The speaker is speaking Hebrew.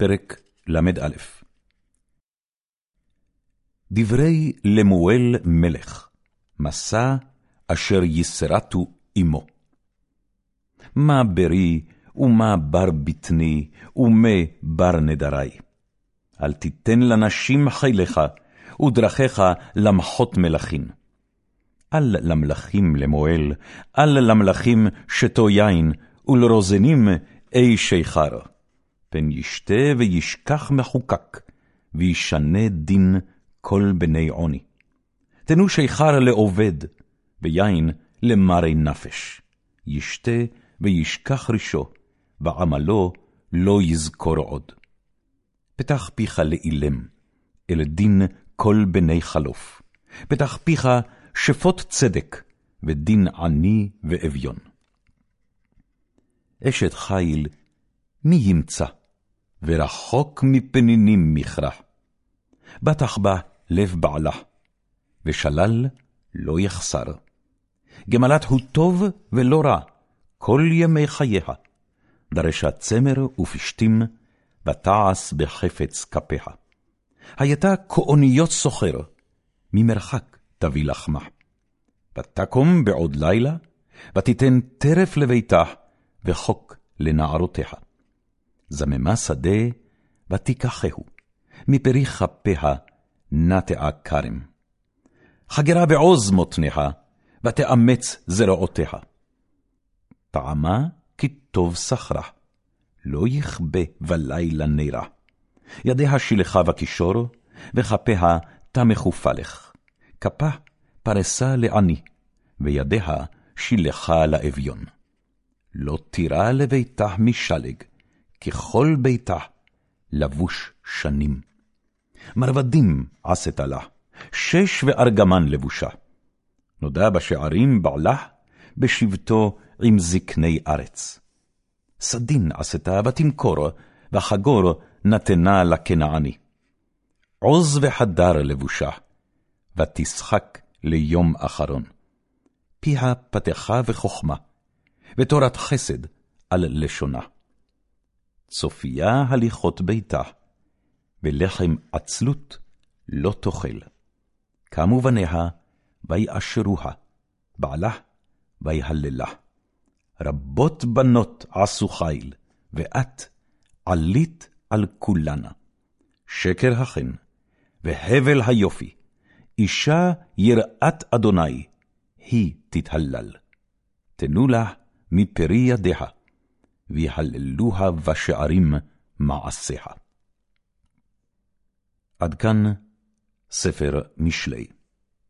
פרק ל"א דברי למואל מלך, מסע אשר יסרטו עמו. מה ברי, ומה בר בטני, ומה בר נדרי. אל תיתן לנשים חיליך, ודרכיך למחות מלכים. אל למלכים למואל, אל למלכים שתו יין, ולרוזנים אי שיכר. פן ישתה וישכח מחוקק, וישנה דין כל בני עוני. תנו שיכר לעובד, ויין למרי נפש. ישתה וישכח רישו, ועמלו לא יזכור עוד. פתח פיך לאילם, אל דין כל בני חלוף. פתח פיך שפוט צדק, ודין עני ואביון. אשת חיל, מי ימצא? ורחוק מפנינים מכרה. בטח בה לב בעלה, ושלל לא יחסר. גמלת הוא טוב ולא רע, כל ימי חייה. דרשה צמר ופשתים, ותעש בחפץ כפיה. הייתה כאוניות סוחר, ממרחק תביא לחמה. ותקום בעוד לילה, ותיתן טרף לביתה, וחוק לנערותיה. זממה שדה, ותיקחהו, מפרי כפיה נטעה כרם. חגרה בעוז מותניה, ותאמץ זרועותיה. טעמה כי טוב סחרה, לא יכבה בלילה נירה. ידיה שילחה בקישור, וכפיה תמכו פלך. כפה פרסה לעני, וידיה שילחה לאביון. לא תירא לביתה משלג, ככל ביתה לבוש שנים. מרבדים עשתה לה, שש וארגמן לבושה. נודע בשערים בעלה, בשבטו עם זקני ארץ. סדין עשתה ותמכור, וחגור נתנה לכנעני. עוז וחדר לבושה, ותשחק ליום אחרון. פיה פתחה וחכמה, ותורת חסד על לשונה. צופיה הליכות ביתה, ולחם עצלות לא תאכל. קמו בניה, ויאשרוה, בעלה, ויהללה. רבות בנות עשו חיל, ואת עלית על כולנה. שקר החן, והבל היופי, אישה יראת אדוני, היא תתהלל. תנו לה מפרי ידיה, ויהללוה בשערים מעשיה. עד כאן ספר משלי.